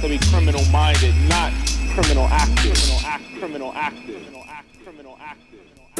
to be criminal minded, not criminal active. Criminal active. Criminal active. Criminal active. Criminal active.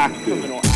active.